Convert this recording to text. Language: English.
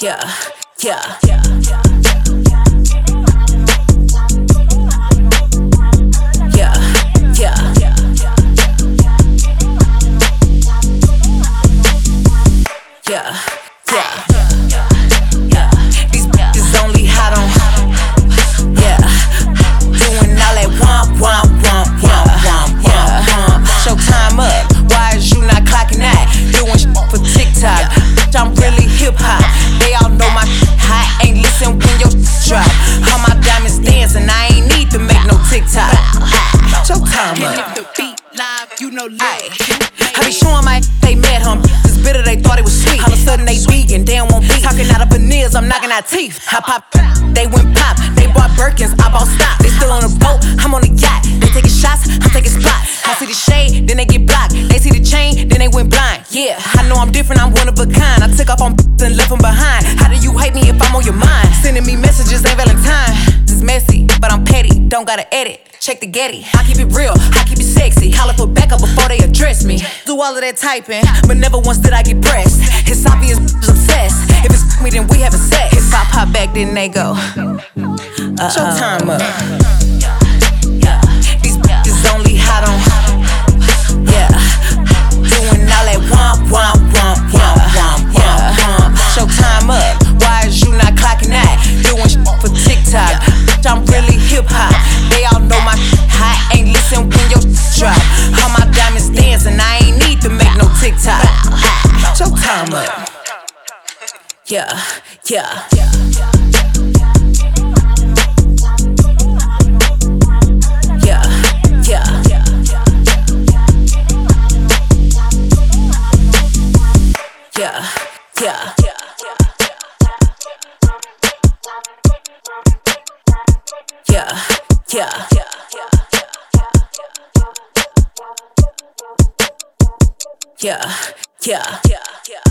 Yeah, yeah, yeah. Yeah, yeah. Yeah, yeah. These bitches only hot on. Yeah. Doing all that womp, womp, womp, womp, womp, womp, womp. Show time up. Why is you not clocking that? Doing for TikTok. I'm really hip hop. Show time And up. if the beat live, you know live. I be showing my they met him. This bitter, they thought it was sweet. All of a sudden they vegan, they don't want beef. Talking out of veneers, I'm knocking out teeth. I pop, they went pop. They bought Birkins, I bought stock. They still on the boat, I'm on the yacht. They taking shots, I'm taking spots. I see the shade, then they get blocked. They see the chain, then they went blind. Yeah, I know I'm different, I'm one of a kind. I took off on and left them behind. How do you hate Don't gotta edit. Check the Getty. I keep it real, I keep it sexy. Holler for backup before they address me. Do all of that typing, but never once did I get pressed. It's obvious obsessed. If it's me, then we having sex. If I pop back, then they go. Uh, Show time up. Show time up. Yeah, yeah. Yeah, yeah. Yeah, yeah. Yeah, yeah. Yeah, yeah.